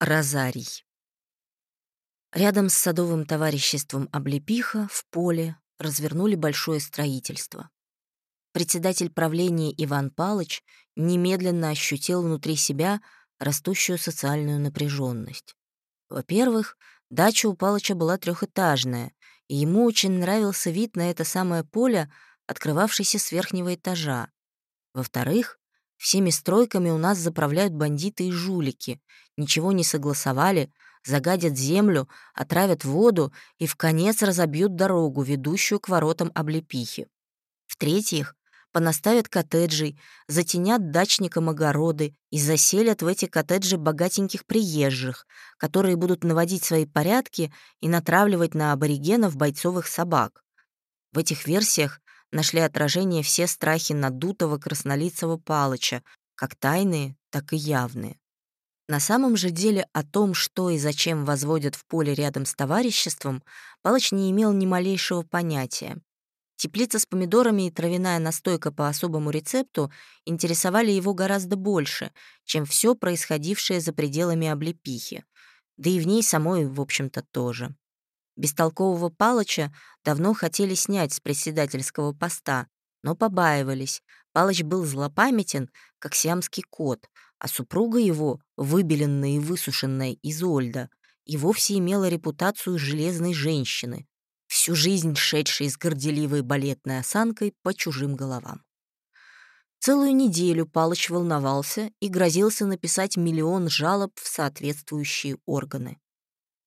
Розарий. Рядом с садовым товариществом Облепиха в поле развернули большое строительство. Председатель правления Иван Палыч немедленно ощутил внутри себя растущую социальную напряженность. Во-первых, дача у Палыча была трехэтажная, и ему очень нравился вид на это самое поле, открывавшееся с верхнего этажа. Во-вторых, Всеми стройками у нас заправляют бандиты и жулики. Ничего не согласовали, загадят землю, отравят воду и в конец разобьют дорогу, ведущую к воротам облепихи. В-третьих, понаставят коттеджей, затенят дачникам огороды и заселят в эти коттеджи богатеньких приезжих, которые будут наводить свои порядки и натравливать на аборигенов бойцовых собак. В этих версиях нашли отражение все страхи надутого краснолицего Палыча, как тайные, так и явные. На самом же деле о том, что и зачем возводят в поле рядом с товариществом, Палыч не имел ни малейшего понятия. Теплица с помидорами и травяная настойка по особому рецепту интересовали его гораздо больше, чем все происходившее за пределами облепихи. Да и в ней самой, в общем-то, тоже. Бестолкового Палыча давно хотели снять с председательского поста, но побаивались. Палыч был злопамятен, как сиамский кот, а супруга его, выбеленная и высушенная Изольда, и вовсе имела репутацию железной женщины, всю жизнь шедшей с горделивой балетной осанкой по чужим головам. Целую неделю Палыч волновался и грозился написать миллион жалоб в соответствующие органы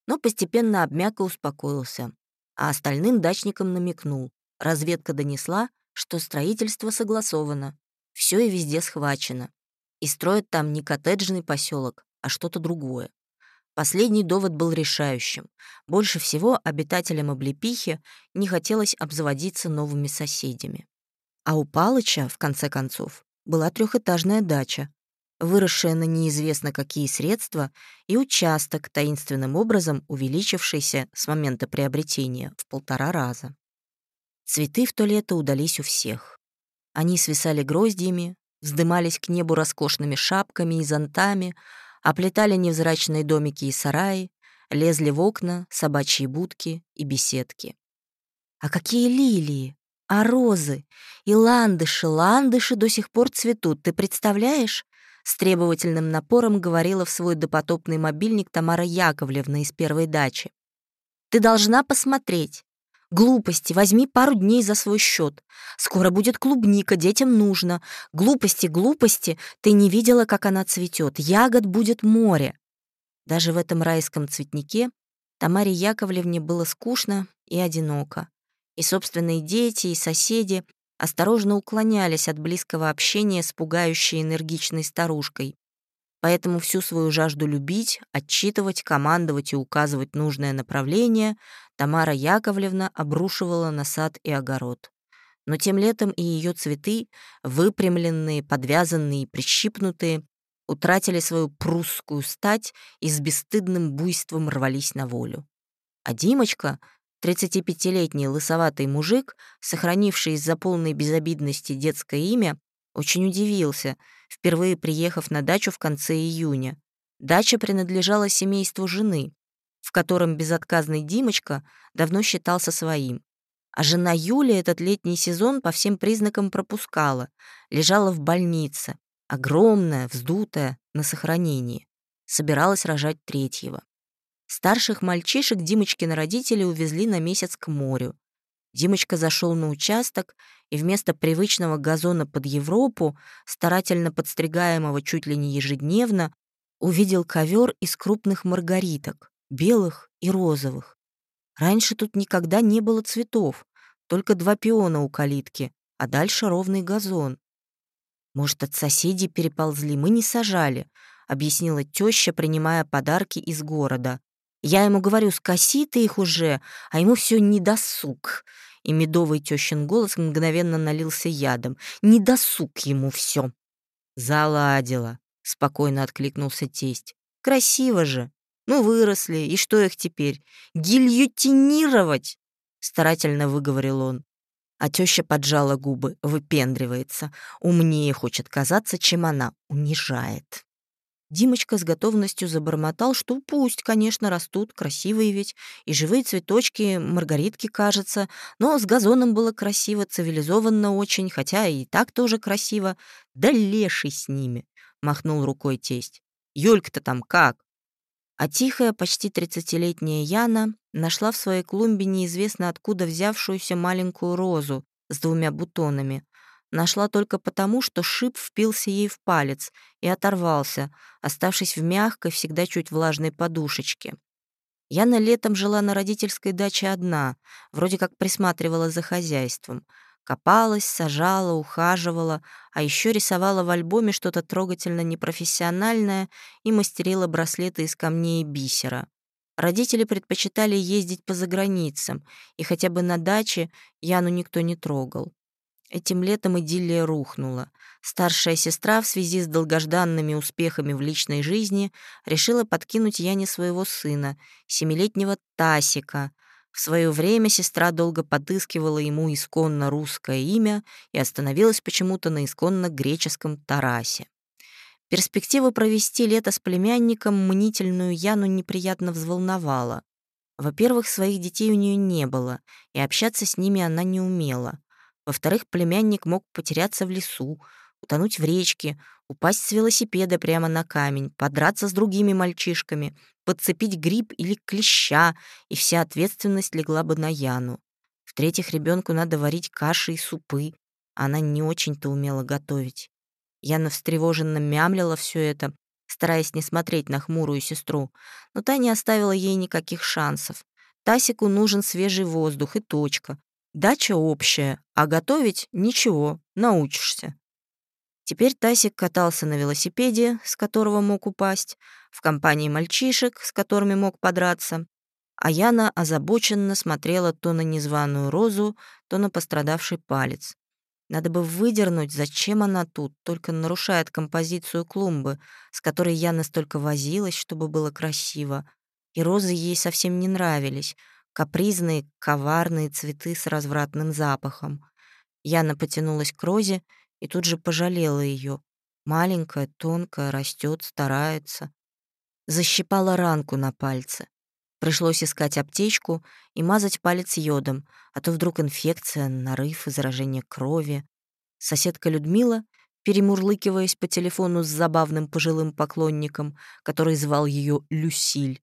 но постепенно обмяк и успокоился, а остальным дачникам намекнул. Разведка донесла, что строительство согласовано, все и везде схвачено. И строят там не коттеджный поселок, а что-то другое. Последний довод был решающим. Больше всего обитателям облепихи не хотелось обзаводиться новыми соседями. А у Палыча, в конце концов, была трехэтажная дача, выросшая на неизвестно какие средства, и участок, таинственным образом увеличившийся с момента приобретения в полтора раза. Цветы в то лето удались у всех. Они свисали гроздьями, вздымались к небу роскошными шапками и зонтами, оплетали невзрачные домики и сараи, лезли в окна, собачьи будки и беседки. А какие лилии! А розы! И ландыши, ландыши до сих пор цветут, ты представляешь? С требовательным напором говорила в свой допотопный мобильник Тамара Яковлевна из первой дачи. «Ты должна посмотреть. Глупости, возьми пару дней за свой счет. Скоро будет клубника, детям нужно. Глупости, глупости, ты не видела, как она цветет. Ягод будет море». Даже в этом райском цветнике Тамаре Яковлевне было скучно и одиноко. И собственные дети, и соседи осторожно уклонялись от близкого общения с пугающей энергичной старушкой. Поэтому всю свою жажду любить, отчитывать, командовать и указывать нужное направление Тамара Яковлевна обрушивала на сад и огород. Но тем летом и ее цветы, выпрямленные, подвязанные и прищипнутые, утратили свою прусскую стать и с бесстыдным буйством рвались на волю. А Димочка, 35-летний лысоватый мужик, сохранивший из-за полной безобидности детское имя, очень удивился, впервые приехав на дачу в конце июня. Дача принадлежала семейству жены, в котором безотказный Димочка давно считался своим. А жена Юля этот летний сезон по всем признакам пропускала, лежала в больнице, огромная, вздутая, на сохранении. Собиралась рожать третьего. Старших мальчишек Димочкины родители увезли на месяц к морю. Димочка зашел на участок и вместо привычного газона под Европу, старательно подстригаемого чуть ли не ежедневно, увидел ковер из крупных маргариток, белых и розовых. Раньше тут никогда не было цветов, только два пиона у калитки, а дальше ровный газон. Может, от соседей переползли, мы не сажали, объяснила теща, принимая подарки из города. Я ему говорю, скоси ты их уже, а ему все недосуг. И медовый тещин голос мгновенно налился ядом. Недосуг ему все. Заладила, спокойно откликнулся тесть. Красиво же. Ну, выросли, и что их теперь? Гильотинировать? Старательно выговорил он. А теща поджала губы, выпендривается. Умнее хочет казаться, чем она унижает. Димочка с готовностью забормотал, что пусть, конечно, растут, красивые ведь, и живые цветочки, маргаритки, кажется, но с газоном было красиво, цивилизованно очень, хотя и так тоже красиво. Да леший с ними, махнул рукой тесть. Юлька-то там как? А тихая, почти тридцатилетняя Яна нашла в своей клумбе неизвестно откуда взявшуюся маленькую розу с двумя бутонами, Нашла только потому, что шип впился ей в палец и оторвался, оставшись в мягкой, всегда чуть влажной подушечке. Яна летом жила на родительской даче одна, вроде как присматривала за хозяйством. Копалась, сажала, ухаживала, а еще рисовала в альбоме что-то трогательно непрофессиональное и мастерила браслеты из камней и бисера. Родители предпочитали ездить по заграницам, и хотя бы на даче Яну никто не трогал. Этим летом идиллия рухнула. Старшая сестра в связи с долгожданными успехами в личной жизни решила подкинуть Яне своего сына, семилетнего Тасика. В свое время сестра долго подыскивала ему исконно русское имя и остановилась почему-то на исконно греческом Тарасе. Перспектива провести лето с племянником мнительную Яну неприятно взволновала. Во-первых, своих детей у нее не было, и общаться с ними она не умела. Во-вторых, племянник мог потеряться в лесу, утонуть в речке, упасть с велосипеда прямо на камень, подраться с другими мальчишками, подцепить гриб или клеща, и вся ответственность легла бы на Яну. В-третьих, ребенку надо варить каши и супы. Она не очень-то умела готовить. Яна встревоженно мямлила все это, стараясь не смотреть на хмурую сестру, но та не оставила ей никаких шансов. Тасику нужен свежий воздух и точка. Дача общая, а готовить ничего, научишься. Теперь Тасик катался на велосипеде, с которого мог упасть, в компании мальчишек, с которыми мог подраться, а Яна озабоченно смотрела то на незваную розу, то на пострадавший палец. Надо бы выдернуть, зачем она тут, только нарушает композицию клумбы, с которой Яна столько возилась, чтобы было красиво. И розы ей совсем не нравились — капризные, коварные цветы с развратным запахом. Яна потянулась к розе и тут же пожалела ее. Маленькая, тонкая, растет, старается. Защипала ранку на пальце. Пришлось искать аптечку и мазать палец йодом, а то вдруг инфекция, нарыв, заражение крови. Соседка Людмила, перемурлыкиваясь по телефону с забавным пожилым поклонником, который звал ее Люсиль,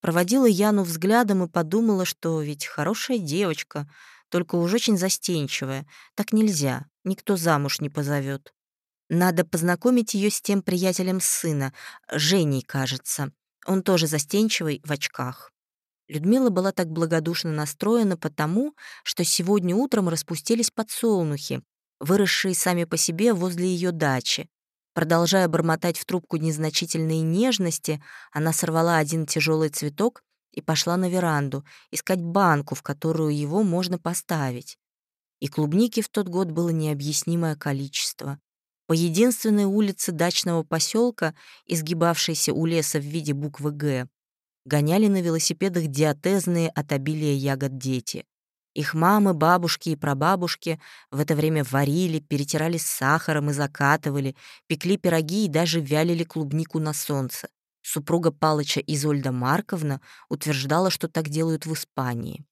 Проводила Яну взглядом и подумала, что ведь хорошая девочка, только уж очень застенчивая. Так нельзя, никто замуж не позовет. Надо познакомить ее с тем приятелем сына, Женей, кажется. Он тоже застенчивый, в очках. Людмила была так благодушно настроена потому, что сегодня утром распустились подсолнухи, выросшие сами по себе возле ее дачи. Продолжая бормотать в трубку незначительные нежности, она сорвала один тяжелый цветок и пошла на веранду искать банку, в которую его можно поставить. И клубники в тот год было необъяснимое количество. По единственной улице дачного поселка, изгибавшейся у леса в виде буквы «Г», гоняли на велосипедах диатезные от обилия ягод дети. Их мамы, бабушки и прабабушки в это время варили, перетирали с сахаром и закатывали, пекли пироги и даже вялили клубнику на солнце. Супруга Палыча Изольда Марковна утверждала, что так делают в Испании.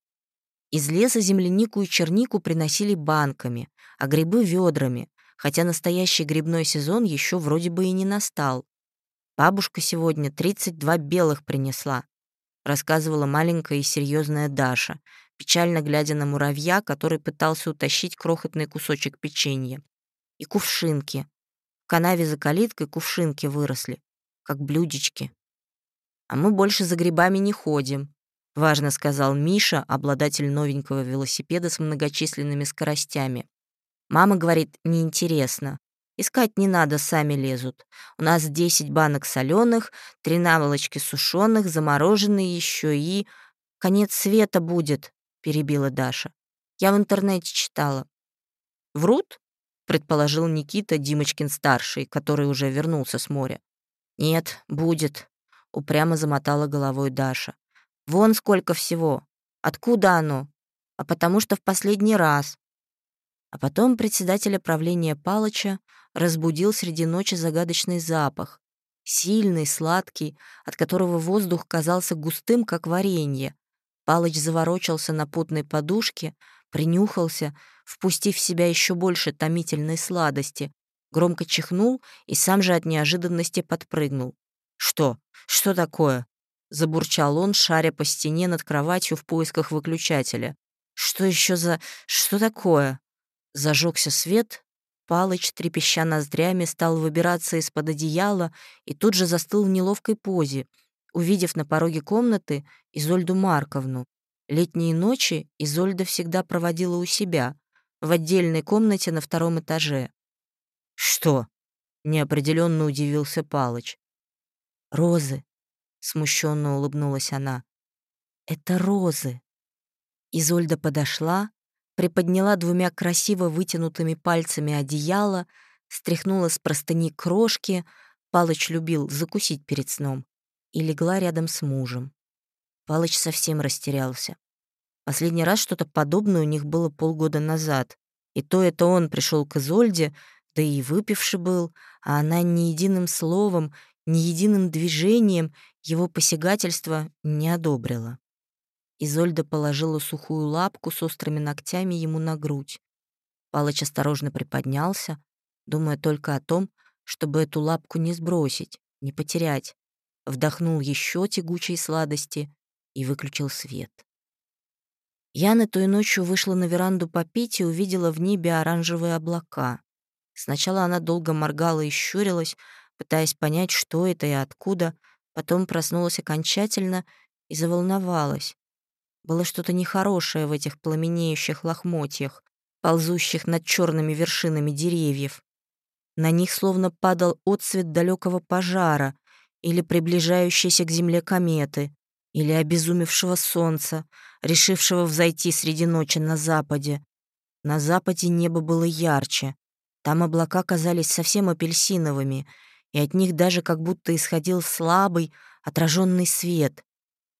Из леса землянику и чернику приносили банками, а грибы — ведрами, хотя настоящий грибной сезон еще вроде бы и не настал. Бабушка сегодня 32 белых принесла, рассказывала маленькая и серьезная Даша, печально глядя на муравья, который пытался утащить крохотный кусочек печенья. И кувшинки. В канаве за калиткой кувшинки выросли, как блюдечки. «А мы больше за грибами не ходим», — важно сказал Миша, обладатель новенького велосипеда с многочисленными скоростями. «Мама говорит, неинтересно. Искать не надо, сами лезут. У нас 10 банок соленых, три наволочки сушеных, замороженные еще и... Конец света будет, — перебила Даша. «Я в интернете читала». «Врут?» — предположил Никита Димочкин-старший, который уже вернулся с моря. «Нет, будет», — упрямо замотала головой Даша. «Вон сколько всего. Откуда оно? А потому что в последний раз». А потом председателя правления Палыча разбудил среди ночи загадочный запах. сильный, сладкий, от которого воздух казался густым, как варенье. Палыч заворочался на путной подушке, принюхался, впустив в себя еще больше томительной сладости, громко чихнул и сам же от неожиданности подпрыгнул. «Что? Что такое?» — забурчал он, шаря по стене над кроватью в поисках выключателя. «Что еще за... Что такое?» Зажегся свет, Палыч, трепеща ноздрями, стал выбираться из-под одеяла и тут же застыл в неловкой позе, увидев на пороге комнаты Изольду Марковну. Летние ночи Изольда всегда проводила у себя, в отдельной комнате на втором этаже. «Что?» — неопределенно удивился Палыч. «Розы», — смущенно улыбнулась она. «Это розы». Изольда подошла, приподняла двумя красиво вытянутыми пальцами одеяло, стряхнула с простыни крошки, Палыч любил закусить перед сном, и легла рядом с мужем. Палыч совсем растерялся. Последний раз что-то подобное у них было полгода назад, и то это он пришел к Изольде, да и выпивший был, а она ни единым словом, ни единым движением его посягательства не одобрила. Изольда положила сухую лапку с острыми ногтями ему на грудь. Палыч осторожно приподнялся, думая только о том, чтобы эту лапку не сбросить, не потерять. Вдохнул еще тягучей сладости и выключил свет. Яна той ночью вышла на веранду попить и увидела в небе оранжевые облака. Сначала она долго моргала и щурилась, пытаясь понять, что это и откуда, потом проснулась окончательно и заволновалась. Было что-то нехорошее в этих пламенеющих лохмотьях, ползущих над черными вершинами деревьев. На них словно падал отсвет далекого пожара или приближающейся к земле кометы, или обезумевшего солнца, решившего взойти среди ночи на западе. На западе небо было ярче. Там облака казались совсем апельсиновыми, и от них даже как будто исходил слабый, отраженный свет.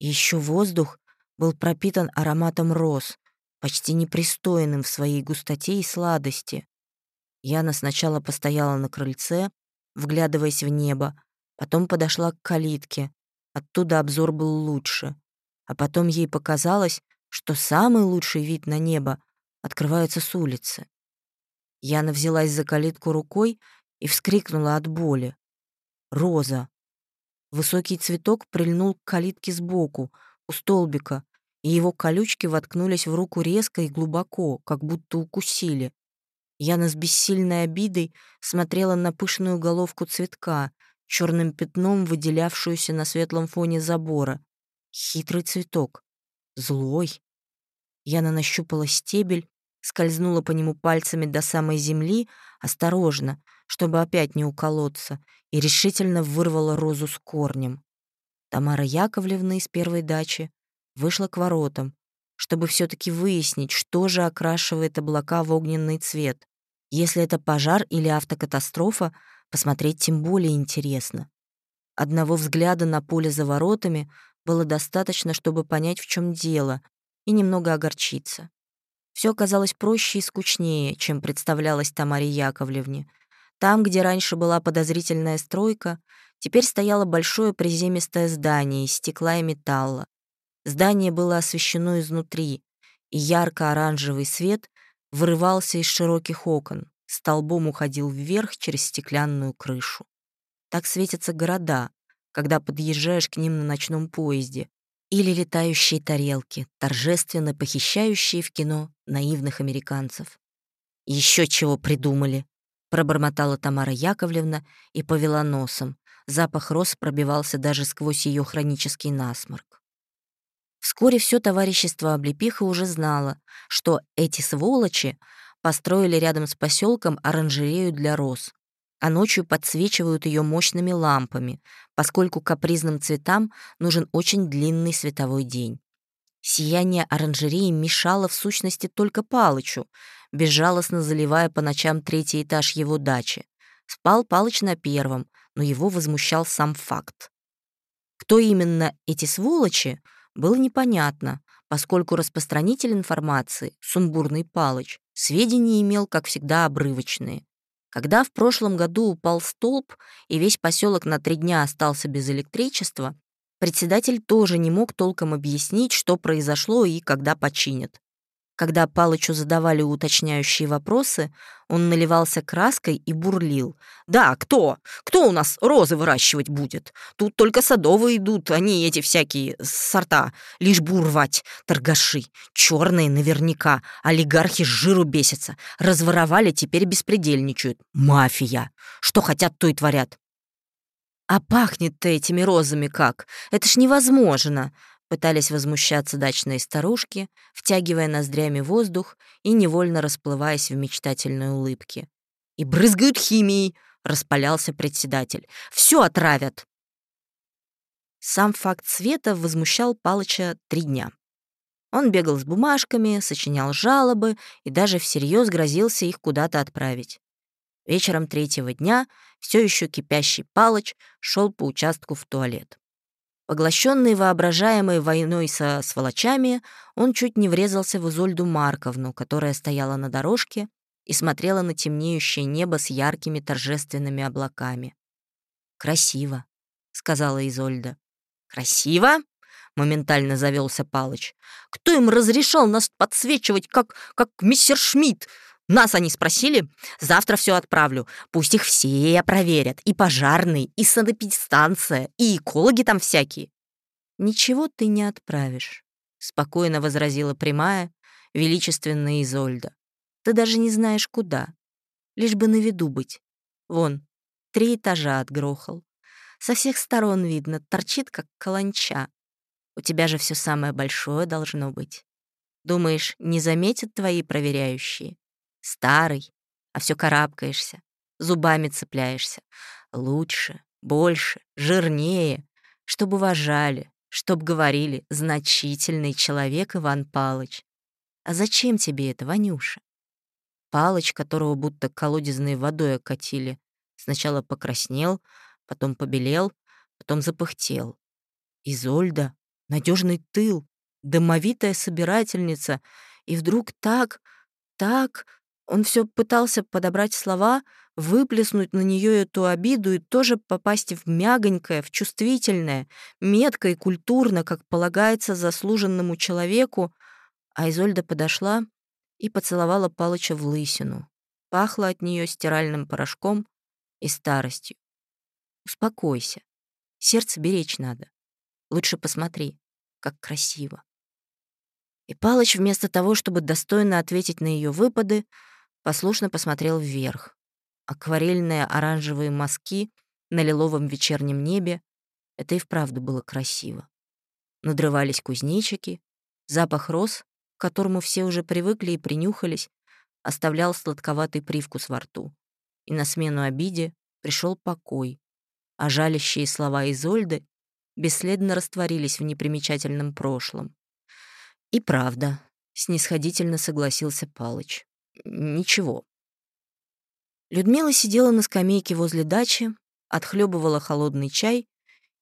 И еще воздух был пропитан ароматом роз, почти непристойным в своей густоте и сладости. Яна сначала постояла на крыльце, вглядываясь в небо, потом подошла к калитке. Оттуда обзор был лучше. А потом ей показалось, что самый лучший вид на небо открывается с улицы. Яна взялась за калитку рукой и вскрикнула от боли. Роза. Высокий цветок прильнул к калитке сбоку, у столбика, и его колючки воткнулись в руку резко и глубоко, как будто укусили. Яна с бессильной обидой смотрела на пышную головку цветка, черным пятном выделявшуюся на светлом фоне забора. Хитрый цветок. Злой. Яна нащупала стебель, скользнула по нему пальцами до самой земли, осторожно, чтобы опять не уколоться, и решительно вырвала розу с корнем. Тамара Яковлевна из первой дачи вышла к воротам, чтобы все таки выяснить, что же окрашивает облака в огненный цвет. Если это пожар или автокатастрофа, посмотреть тем более интересно. Одного взгляда на поле за воротами было достаточно, чтобы понять, в чем дело, и немного огорчиться. Все казалось проще и скучнее, чем представлялось Тамаре Яковлевне. Там, где раньше была подозрительная стройка, теперь стояло большое приземистое здание из стекла и металла. Здание было освещено изнутри, и ярко-оранжевый свет вырывался из широких окон, столбом уходил вверх через стеклянную крышу. Так светятся города, когда подъезжаешь к ним на ночном поезде, или летающие тарелки, торжественно похищающие в кино наивных американцев. Еще чего придумали», — пробормотала Тамара Яковлевна и повела носом. Запах роз пробивался даже сквозь ее хронический насморк. Вскоре все товарищество облепиха уже знало, что эти сволочи построили рядом с поселком оранжерею для роз, а ночью подсвечивают ее мощными лампами, поскольку капризным цветам нужен очень длинный световой день. Сияние оранжереи мешало в сущности только Палычу, безжалостно заливая по ночам третий этаж его дачи. Спал Палыч на первом, но его возмущал сам факт. Кто именно эти сволочи — было непонятно, поскольку распространитель информации, сумбурный Палыч, сведения имел, как всегда, обрывочные. Когда в прошлом году упал столб и весь поселок на три дня остался без электричества, председатель тоже не мог толком объяснить, что произошло и когда починят. Когда Палычу задавали уточняющие вопросы, он наливался краской и бурлил. «Да, кто? Кто у нас розы выращивать будет? Тут только садовые идут, они эти всякие сорта. Лишь бур рвать, торгаши. Черные наверняка, олигархи с жиру бесятся. Разворовали, теперь беспредельничают. Мафия. Что хотят, то и творят». «А пахнет-то этими розами как? Это ж невозможно!» Пытались возмущаться дачные старушки, втягивая ноздрями воздух и невольно расплываясь в мечтательной улыбке. «И брызгают химией!» — распалялся председатель. «Все отравят!» Сам факт света возмущал Палыча три дня. Он бегал с бумажками, сочинял жалобы и даже всерьез грозился их куда-то отправить. Вечером третьего дня все еще кипящий Палыч шел по участку в туалет. Поглощенный воображаемой войной со сволочами, он чуть не врезался в Изольду Марковну, которая стояла на дорожке и смотрела на темнеющее небо с яркими торжественными облаками. «Красиво», — сказала Изольда. «Красиво?» — моментально завелся Палыч. «Кто им разрешал нас подсвечивать, как, как мистер Шмидт? Нас они спросили? Завтра все отправлю. Пусть их все проверят. И пожарные, и санэпидстанция, и экологи там всякие. Ничего ты не отправишь, спокойно возразила прямая, величественная Изольда. Ты даже не знаешь, куда. Лишь бы на виду быть. Вон, три этажа отгрохал. Со всех сторон видно, торчит, как каланча. У тебя же все самое большое должно быть. Думаешь, не заметят твои проверяющие? Старый, а все карабкаешься, зубами цепляешься. Лучше, больше, жирнее, чтобы уважали, чтоб говорили «значительный человек Иван Палыч». А зачем тебе это, Ванюша? Палыч, которого будто колодезной водой окатили, сначала покраснел, потом побелел, потом запыхтел. Изольда, надежный тыл, домовитая собирательница, и вдруг так, так он все пытался подобрать слова, выплеснуть на нее эту обиду и тоже попасть в мягонькое, в чувствительное, метко и культурно, как полагается заслуженному человеку, а Изольда подошла и поцеловала Палыча в лысину. Пахло от нее стиральным порошком и старостью. «Успокойся. Сердце беречь надо. Лучше посмотри, как красиво». И Палыч вместо того, чтобы достойно ответить на ее выпады, послушно посмотрел вверх. Акварельные оранжевые мазки на лиловом вечернем небе — это и вправду было красиво. Надрывались кузнечики, запах роз, к которому все уже привыкли и принюхались, оставлял сладковатый привкус во рту. И на смену обиде пришел покой, а жалящие слова Изольды бесследно растворились в непримечательном прошлом. И правда, снисходительно согласился Палыч ничего. Людмила сидела на скамейке возле дачи, отхлебывала холодный чай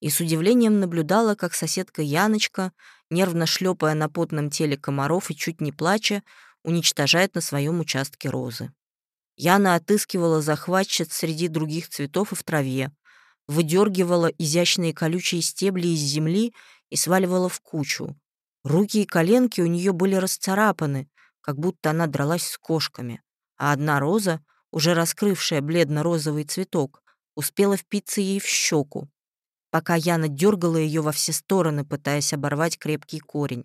и с удивлением наблюдала, как соседка Яночка, нервно шлепая на потном теле комаров и чуть не плача, уничтожает на своем участке розы. Яна отыскивала захватчиц среди других цветов и в траве, выдергивала изящные колючие стебли из земли и сваливала в кучу. Руки и коленки у нее были расцарапаны, как будто она дралась с кошками, а одна роза, уже раскрывшая бледно-розовый цветок, успела впиться ей в щеку, пока Яна дергала ее во все стороны, пытаясь оборвать крепкий корень.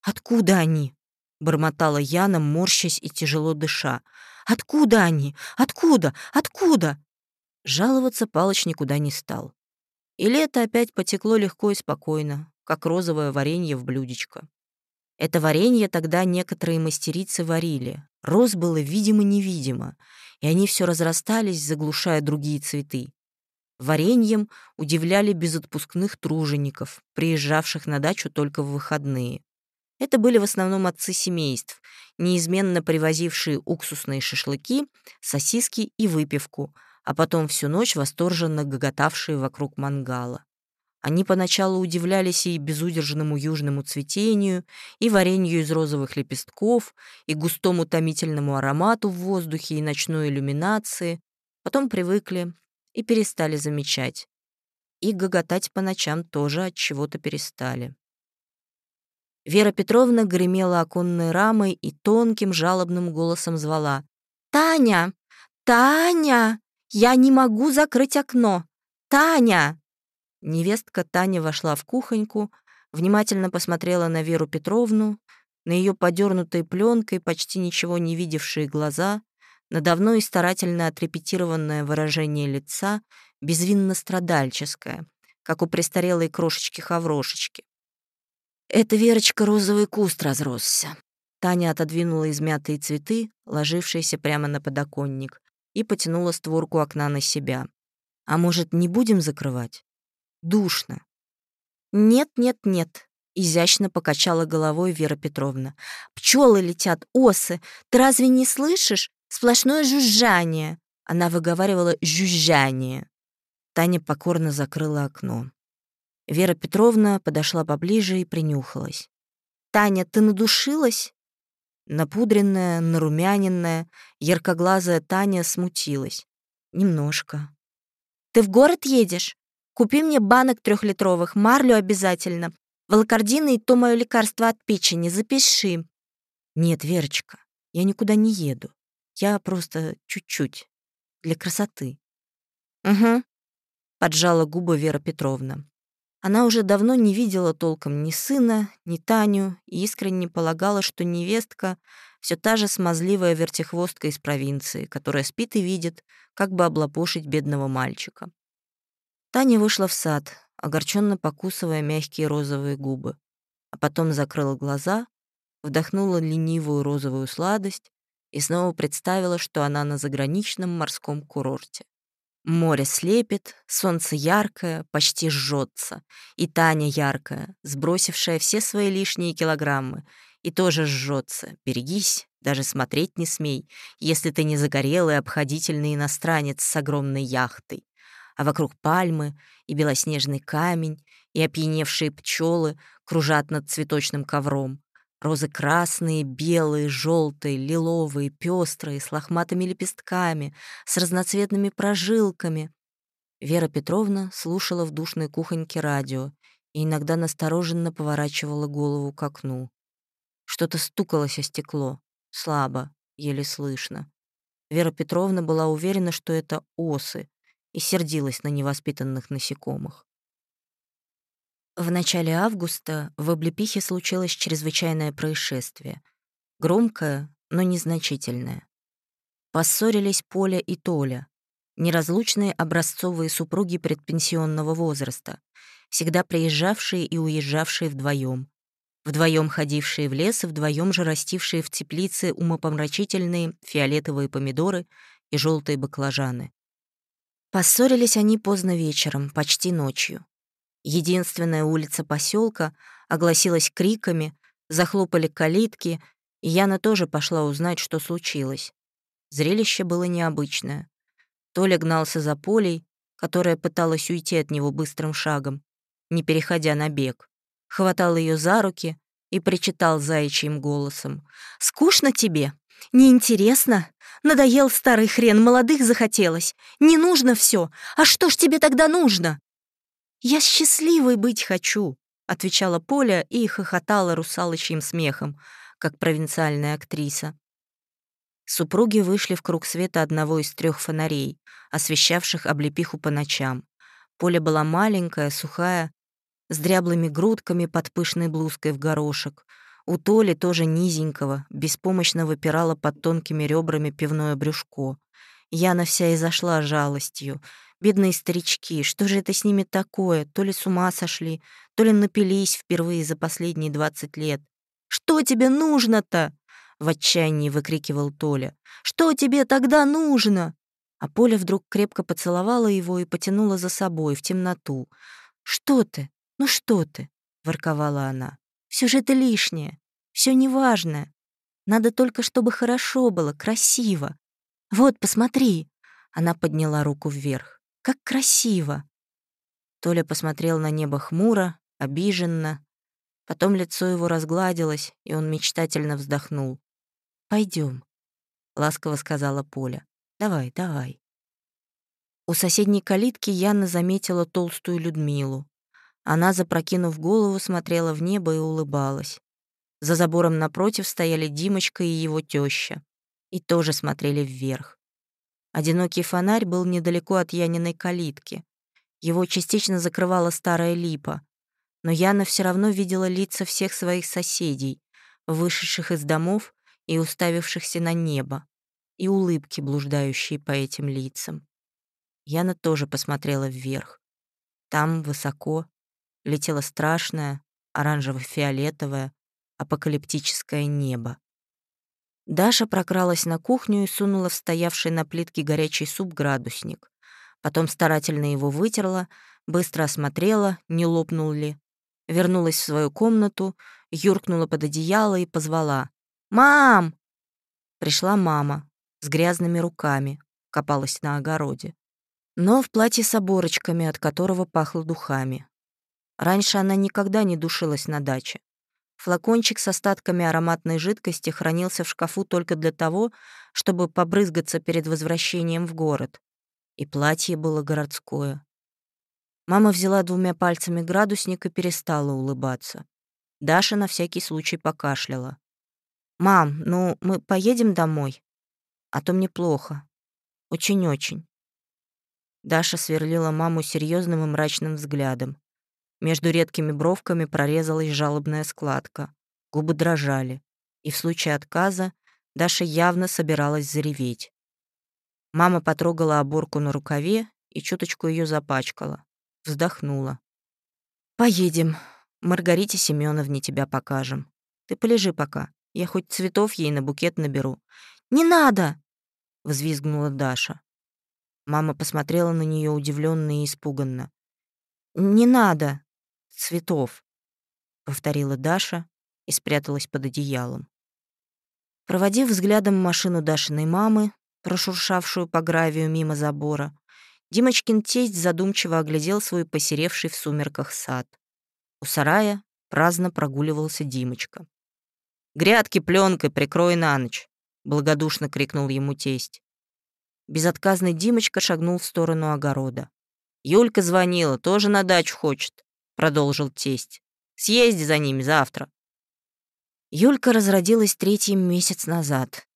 «Откуда они?» — бормотала Яна, морщась и тяжело дыша. «Откуда они? Откуда? Откуда?» Жаловаться Палыч никуда не стал. И лето опять потекло легко и спокойно, как розовое варенье в блюдечко. Это варенье тогда некоторые мастерицы варили. Роз было видимо-невидимо, и они все разрастались, заглушая другие цветы. Вареньем удивляли безотпускных тружеников, приезжавших на дачу только в выходные. Это были в основном отцы семейств, неизменно привозившие уксусные шашлыки, сосиски и выпивку, а потом всю ночь восторженно гоготавшие вокруг мангала. Они поначалу удивлялись и безудержному южному цветению, и варенью из розовых лепестков, и густому томительному аромату в воздухе, и ночной иллюминации, потом привыкли и перестали замечать. И гоготать по ночам тоже от чего-то перестали. Вера Петровна гремела оконной рамой и тонким жалобным голосом звала. «Таня! Таня! Я не могу закрыть окно! Таня!» Невестка Таня вошла в кухоньку, внимательно посмотрела на Веру Петровну, на ее подернутые пленкой, почти ничего не видевшие глаза, на давно и старательно отрепетированное выражение лица, безвинно-страдальческое, как у престарелой крошечки-хаврошечки. Это Верочка розовый куст разросся. Таня отодвинула измятые цветы, ложившиеся прямо на подоконник, и потянула створку окна на себя. «А может, не будем закрывать? Душно». «Нет, нет, нет», — изящно покачала головой Вера Петровна. «Пчелы летят, осы. Ты разве не слышишь? Сплошное жужжание». Она выговаривала «жужжание». Таня покорно закрыла окно. Вера Петровна подошла поближе и принюхалась. «Таня, ты надушилась?» Напудренная, нарумяненная, яркоглазая Таня смутилась. «Немножко». «Ты в город едешь? Купи мне банок трехлитровых, марлю обязательно. Волокордины и то мое лекарство от печени, запиши». «Нет, Верочка, я никуда не еду. Я просто чуть-чуть. Для красоты». «Угу», — поджала губы Вера Петровна. Она уже давно не видела толком ни сына, ни Таню и искренне полагала, что невестка — все та же смазливая вертихвостка из провинции, которая спит и видит, как бы облапошить бедного мальчика. Таня вышла в сад, огорченно покусывая мягкие розовые губы, а потом закрыла глаза, вдохнула ленивую розовую сладость и снова представила, что она на заграничном морском курорте. Море слепит, солнце яркое, почти жжется, и Таня яркая, сбросившая все свои лишние килограммы, и тоже жжется. Берегись, даже смотреть не смей, если ты не загорелый обходительный иностранец с огромной яхтой. А вокруг пальмы и белоснежный камень, и опьяневшие пчелы кружат над цветочным ковром, Розы красные, белые, желтые, лиловые, пестрые, с лохматыми лепестками, с разноцветными прожилками. Вера Петровна слушала в душной кухоньке радио и иногда настороженно поворачивала голову к окну. Что-то стукалось о стекло, слабо, еле слышно. Вера Петровна была уверена, что это осы, и сердилась на невоспитанных насекомых. В начале августа в Облепихе случилось чрезвычайное происшествие. Громкое, но незначительное. Поссорились Поля и Толя, неразлучные образцовые супруги предпенсионного возраста, всегда приезжавшие и уезжавшие вдвоем, вдвоем ходившие в лес и вдвоем же растившие в теплице умопомрачительные фиолетовые помидоры и желтые баклажаны. Поссорились они поздно вечером, почти ночью. Единственная улица поселка огласилась криками, захлопали калитки, и Яна тоже пошла узнать, что случилось. Зрелище было необычное. Толя гнался за Полей, которая пыталась уйти от него быстрым шагом, не переходя на бег. Хватал ее за руки и причитал заячьим голосом. «Скучно тебе? Неинтересно? Надоел старый хрен, молодых захотелось. Не нужно все. А что ж тебе тогда нужно?» «Я счастливой быть хочу», — отвечала Поля и хохотала русалочьим смехом, как провинциальная актриса. Супруги вышли в круг света одного из трех фонарей, освещавших облепиху по ночам. Поля была маленькая, сухая, с дряблыми грудками под пышной блузкой в горошек. У Толи тоже низенького, беспомощно выпирало под тонкими ребрами пивное брюшко. Яна вся изошла жалостью — Бедные старички, что же это с ними такое? То ли с ума сошли, то ли напились впервые за последние двадцать лет. «Что тебе нужно-то?» — в отчаянии выкрикивал Толя. «Что тебе тогда нужно?» А Поля вдруг крепко поцеловала его и потянула за собой в темноту. «Что ты? Ну что ты?» — ворковала она. «Все же это лишнее, все неважное. Надо только, чтобы хорошо было, красиво. Вот, посмотри!» Она подняла руку вверх. Как красиво!» Толя посмотрел на небо хмуро, обиженно. Потом лицо его разгладилось, и он мечтательно вздохнул. Пойдем, ласково сказала Поля. «Давай, давай». У соседней калитки Яна заметила толстую Людмилу. Она, запрокинув голову, смотрела в небо и улыбалась. За забором напротив стояли Димочка и его теща. И тоже смотрели вверх. Одинокий фонарь был недалеко от Яниной калитки. Его частично закрывала старая липа. Но Яна все равно видела лица всех своих соседей, вышедших из домов и уставившихся на небо, и улыбки, блуждающие по этим лицам. Яна тоже посмотрела вверх. Там, высоко, летело страшное, оранжево-фиолетовое, апокалиптическое небо. Даша прокралась на кухню и сунула в стоявший на плитке горячий суп градусник. Потом старательно его вытерла, быстро осмотрела, не лопнул ли. Вернулась в свою комнату, юркнула под одеяло и позвала. «Мам!» Пришла мама с грязными руками, копалась на огороде. Но в платье с оборочками, от которого пахло духами. Раньше она никогда не душилась на даче. Флакончик с остатками ароматной жидкости хранился в шкафу только для того, чтобы побрызгаться перед возвращением в город. И платье было городское. Мама взяла двумя пальцами градусник и перестала улыбаться. Даша на всякий случай покашляла. «Мам, ну мы поедем домой? А то мне плохо. Очень-очень». Даша сверлила маму серьезным и мрачным взглядом. Между редкими бровками прорезалась жалобная складка. Губы дрожали. И в случае отказа Даша явно собиралась зареветь. Мама потрогала оборку на рукаве и чуточку ее запачкала. Вздохнула. «Поедем. Маргарите Семеновне тебя покажем. Ты полежи пока. Я хоть цветов ей на букет наберу». «Не надо!» — взвизгнула Даша. Мама посмотрела на нее удивленно и испуганно. «Не надо!» Цветов», — повторила Даша и спряталась под одеялом. Проводив взглядом машину Дашиной мамы, прошуршавшую по гравию мимо забора, Димочкин тесть задумчиво оглядел свой посеревший в сумерках сад. У сарая праздно прогуливался Димочка. «Грядки пленкой прикрой на ночь!» — благодушно крикнул ему тесть. Безотказный Димочка шагнул в сторону огорода. «Юлька звонила, тоже на дачу хочет продолжил тесть. «Съезди за ними завтра». Юлька разродилась третий месяц назад.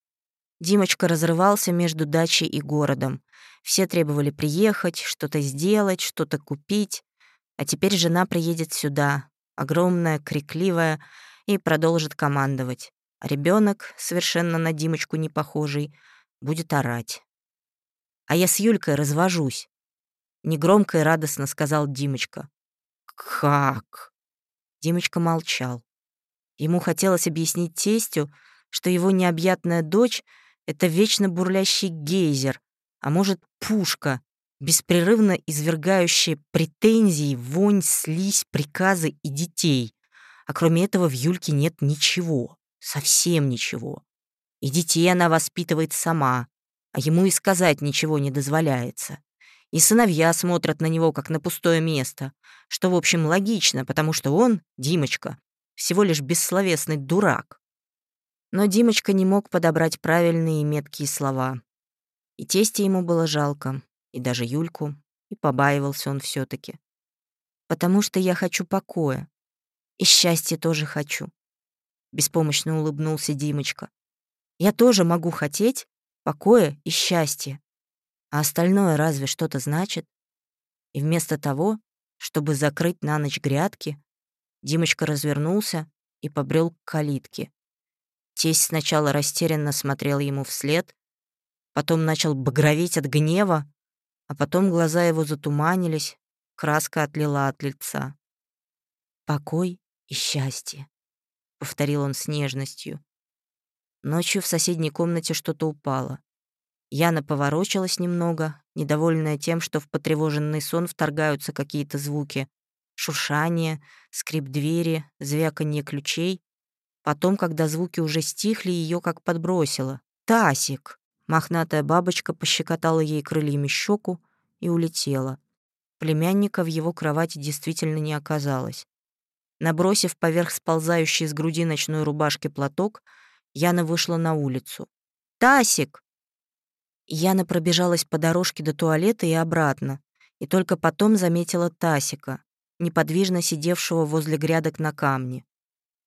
Димочка разрывался между дачей и городом. Все требовали приехать, что-то сделать, что-то купить. А теперь жена приедет сюда, огромная, крикливая, и продолжит командовать. А ребенок, совершенно на Димочку не похожий, будет орать. «А я с Юлькой развожусь», — негромко и радостно сказал Димочка. «Как?» Димочка молчал. Ему хотелось объяснить тестю, что его необъятная дочь — это вечно бурлящий гейзер, а может, пушка, беспрерывно извергающая претензии, вонь, слизь, приказы и детей. А кроме этого в Юльке нет ничего, совсем ничего. И детей она воспитывает сама, а ему и сказать ничего не дозволяется. И сыновья смотрят на него, как на пустое место, что, в общем, логично, потому что он, Димочка, всего лишь бессловесный дурак. Но Димочка не мог подобрать правильные и меткие слова. И тесте ему было жалко, и даже Юльку, и побаивался он все таки «Потому что я хочу покоя. И счастья тоже хочу», — беспомощно улыбнулся Димочка. «Я тоже могу хотеть покоя и счастья. А остальное разве что-то значит? И вместо того, чтобы закрыть на ночь грядки, Димочка развернулся и побрел к калитке. Тесть сначала растерянно смотрел ему вслед, потом начал багроветь от гнева, а потом глаза его затуманились, краска отлила от лица. «Покой и счастье», — повторил он с нежностью. Ночью в соседней комнате что-то упало. Яна поворочилась немного, недовольная тем, что в потревоженный сон вторгаются какие-то звуки. Шуршание, скрип двери, звяканье ключей. Потом, когда звуки уже стихли, ее как подбросило. «Тасик!» Мохнатая бабочка пощекотала ей крыльями щеку и улетела. Племянника в его кровати действительно не оказалось. Набросив поверх сползающей с груди ночной рубашки платок, Яна вышла на улицу. «Тасик!» Яна пробежалась по дорожке до туалета и обратно, и только потом заметила Тасика, неподвижно сидевшего возле грядок на камне.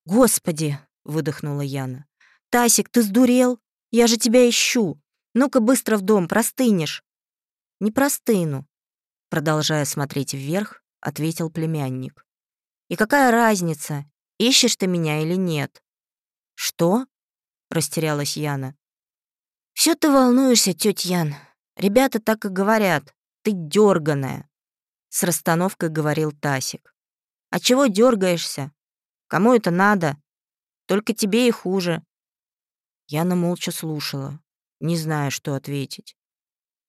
«Господи!» — выдохнула Яна. «Тасик, ты сдурел? Я же тебя ищу! Ну-ка быстро в дом, простынешь!» «Не простыну», — продолжая смотреть вверх, ответил племянник. «И какая разница, ищешь ты меня или нет?» «Что?» — растерялась Яна. Все ты волнуешься, тетя Ян. Ребята так и говорят. Ты дерганая. С расстановкой говорил Тасик. А чего дергаешься? Кому это надо? Только тебе и хуже. Яна молча слушала, не зная, что ответить.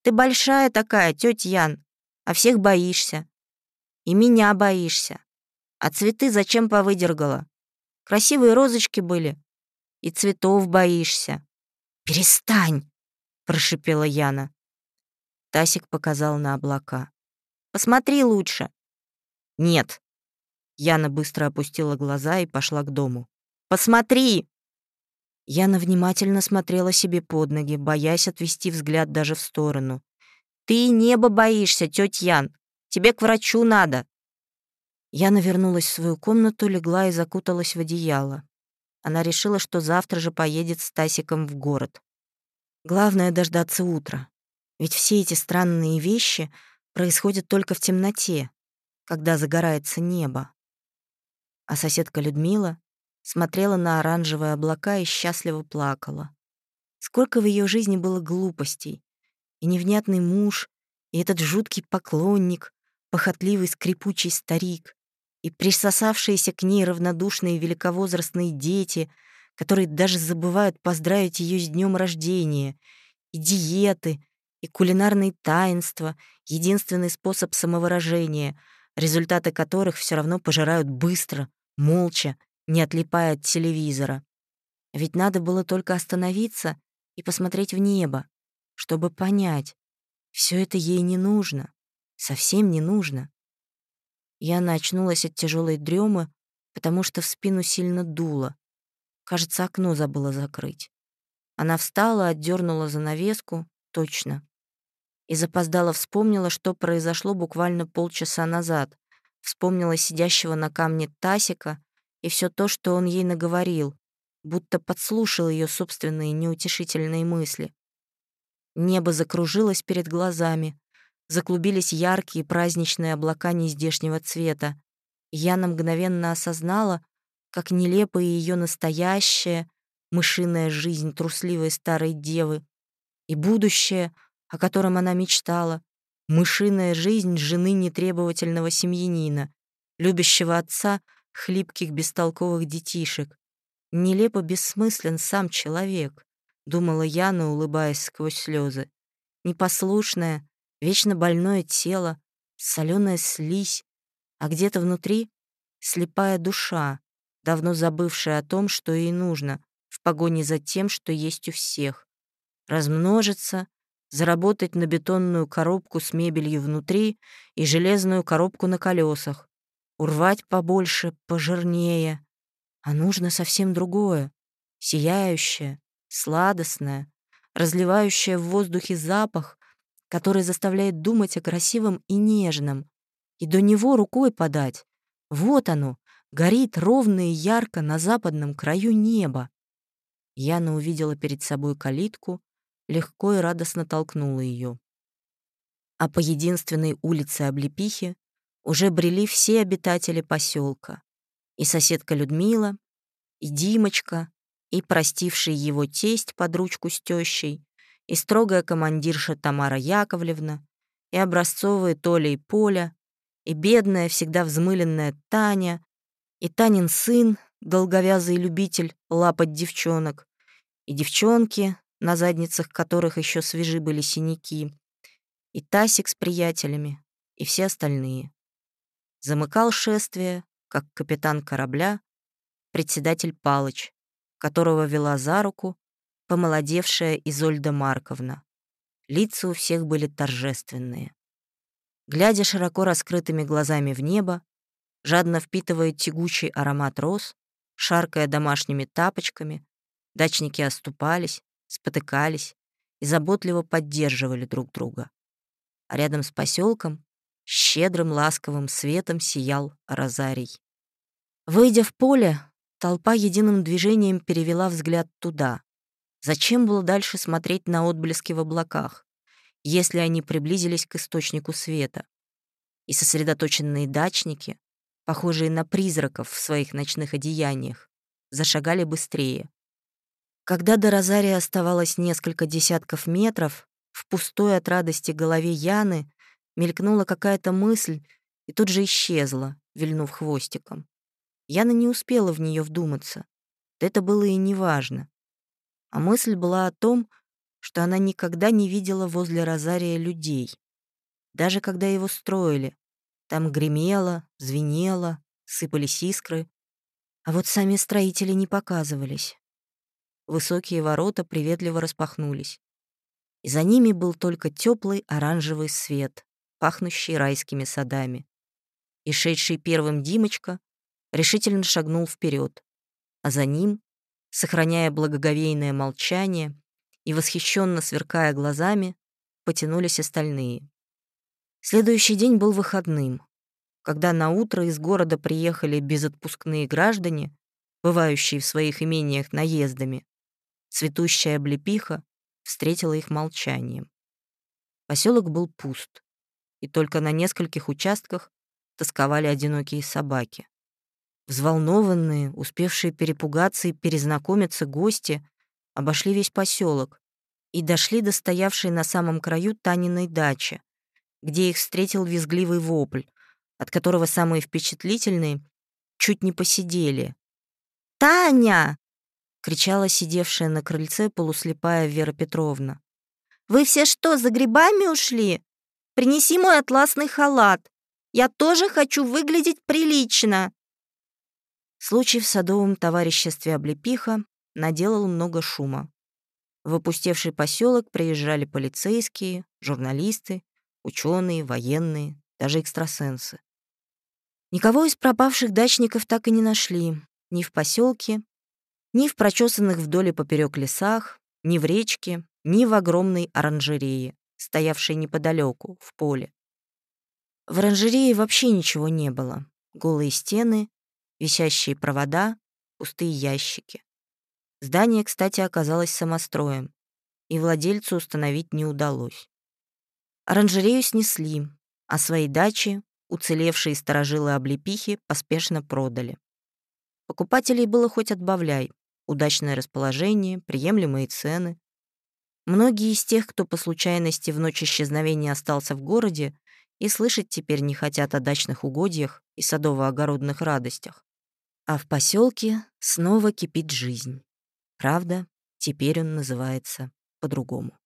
Ты большая такая, тетя Ян, а всех боишься. И меня боишься. А цветы зачем повыдергала? Красивые розочки были. И цветов боишься. «Перестань!» — прошипела Яна. Тасик показал на облака. «Посмотри лучше». «Нет». Яна быстро опустила глаза и пошла к дому. «Посмотри!» Яна внимательно смотрела себе под ноги, боясь отвести взгляд даже в сторону. «Ты небо боишься, тетя Ян. Тебе к врачу надо». Яна вернулась в свою комнату, легла и закуталась в одеяло. Она решила, что завтра же поедет с Тасиком в город. Главное — дождаться утра. Ведь все эти странные вещи происходят только в темноте, когда загорается небо. А соседка Людмила смотрела на оранжевые облака и счастливо плакала. Сколько в ее жизни было глупостей. И невнятный муж, и этот жуткий поклонник, похотливый скрипучий старик, и присосавшиеся к ней равнодушные великовозрастные дети, которые даже забывают поздравить ее с днем рождения, и диеты, и кулинарные таинства, единственный способ самовыражения, результаты которых все равно пожирают быстро, молча, не отлипая от телевизора. Ведь надо было только остановиться и посмотреть в небо, чтобы понять, все это ей не нужно, совсем не нужно. Я очнулась от тяжелой дремы, потому что в спину сильно дуло. Кажется, окно забыла закрыть. Она встала, отдернула занавеску, точно. И запоздала вспомнила, что произошло буквально полчаса назад. Вспомнила сидящего на камне Тасика и все то, что он ей наговорил, будто подслушал ее собственные неутешительные мысли. Небо закружилось перед глазами, заклубились яркие праздничные облака нездешнего цвета. Яна мгновенно осознала, как нелепо ее настоящая, мышиная жизнь трусливой старой девы и будущее, о котором она мечтала, мышиная жизнь жены нетребовательного семьянина, любящего отца хлипких бестолковых детишек. Нелепо бессмыслен сам человек, думала Яна, улыбаясь сквозь слезы. Непослушная, Вечно больное тело, соленая слизь, а где-то внутри слепая душа, давно забывшая о том, что ей нужно, в погоне за тем, что есть у всех. Размножиться, заработать на бетонную коробку с мебелью внутри и железную коробку на колесах, урвать побольше, пожирнее. А нужно совсем другое, сияющее, сладостное, разливающее в воздухе запах, который заставляет думать о красивом и нежном, и до него рукой подать. Вот оно, горит ровно и ярко на западном краю неба. Яна увидела перед собой калитку, легко и радостно толкнула ее. А по единственной улице Облепихи уже брели все обитатели поселка. И соседка Людмила, и Димочка, и простивший его тесть под ручку с тещей, и строгая командирша Тамара Яковлевна, и образцовые Толя и Поля, и бедная, всегда взмыленная Таня, и Танин сын, долговязый любитель лапать девчонок, и девчонки, на задницах которых еще свежи были синяки, и Тасик с приятелями, и все остальные. Замыкал шествие, как капитан корабля, председатель Палыч, которого вела за руку помолодевшая Изольда Марковна. Лица у всех были торжественные. глядя широко раскрытыми глазами в небо, жадно впитывая тягучий аромат роз, шаркая домашними тапочками, дачники оступались, спотыкались и заботливо поддерживали друг друга. А рядом с поселком щедрым ласковым светом сиял розарий. Выйдя в поле, толпа единым движением перевела взгляд туда. Зачем было дальше смотреть на отблески в облаках, если они приблизились к источнику света? И сосредоточенные дачники, похожие на призраков в своих ночных одеяниях, зашагали быстрее. Когда до Розария оставалось несколько десятков метров, в пустой от радости голове Яны мелькнула какая-то мысль и тут же исчезла, вильнув хвостиком. Яна не успела в нее вдуматься. Это было и неважно. А мысль была о том, что она никогда не видела возле Розария людей. Даже когда его строили, там гремело, звенело, сыпались искры. А вот сами строители не показывались. Высокие ворота приветливо распахнулись. И за ними был только теплый оранжевый свет, пахнущий райскими садами. И шедший первым Димочка решительно шагнул вперед, а за ним, сохраняя благоговейное молчание и восхищенно сверкая глазами, потянулись остальные. Следующий день был выходным, когда на утро из города приехали безотпускные граждане, бывающие в своих имениях наездами. Цветущая облепиха встретила их молчанием. Поселок был пуст, и только на нескольких участках тосковали одинокие собаки. Взволнованные, успевшие перепугаться и перезнакомиться гости обошли весь поселок и дошли до стоявшей на самом краю Таниной дачи, где их встретил визгливый вопль, от которого самые впечатлительные чуть не посидели. «Таня!» — кричала сидевшая на крыльце полуслепая Вера Петровна. «Вы все что, за грибами ушли? Принеси мой атласный халат. Я тоже хочу выглядеть прилично!» Случай в садовом товариществе Облепиха наделал много шума. В опустевший поселок приезжали полицейские, журналисты, ученые, военные, даже экстрасенсы. Никого из пропавших дачников так и не нашли. Ни в поселке, ни в прочесанных вдоль и поперек лесах, ни в речке, ни в огромной оранжерее, стоявшей неподалеку, в поле. В оранжерее вообще ничего не было. Голые стены, висящие провода, пустые ящики. Здание, кстати, оказалось самостроем, и владельцу установить не удалось. Оранжерею снесли, а свои дачи уцелевшие сторожилы облепихи поспешно продали. Покупателей было хоть отбавляй, удачное расположение, приемлемые цены. Многие из тех, кто по случайности в ночь исчезновения остался в городе, и слышать теперь не хотят о дачных угодьях и садово-огородных радостях. А в поселке снова кипит жизнь. Правда, теперь он называется по-другому.